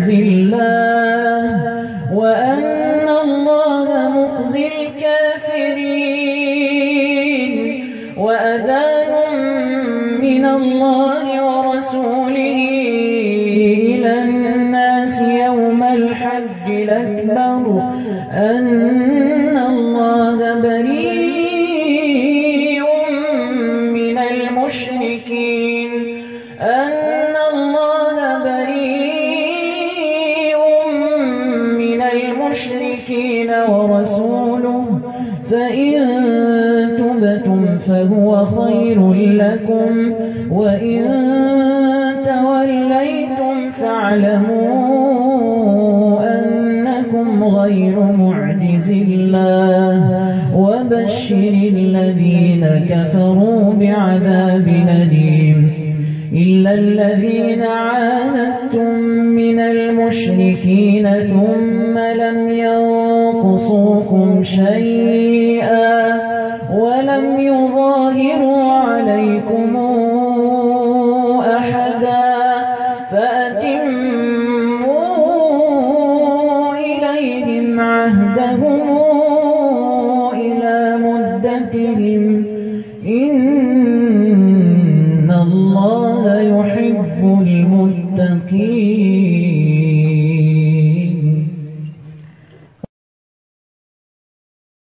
معجز الله وأن الله مخزي الكافرين وأذان من الله ورسوله إلى الناس يوم الحج الأكبر أن الله بريء من المشركين المشركين ورسوله فإن تبتم فهو خير لكم وإن توليتم فاعلموا أنكم غير معجز الله. وبشر الذين كفروا بعذاب أليم. إلا الذين عاهدتم من المشركين ثم لم ينقصوكم شيئا ولم يظاهروا عليكم أحدا فأتموا إليهم عهدهم إلى مدتهم إن الله يحب المتقين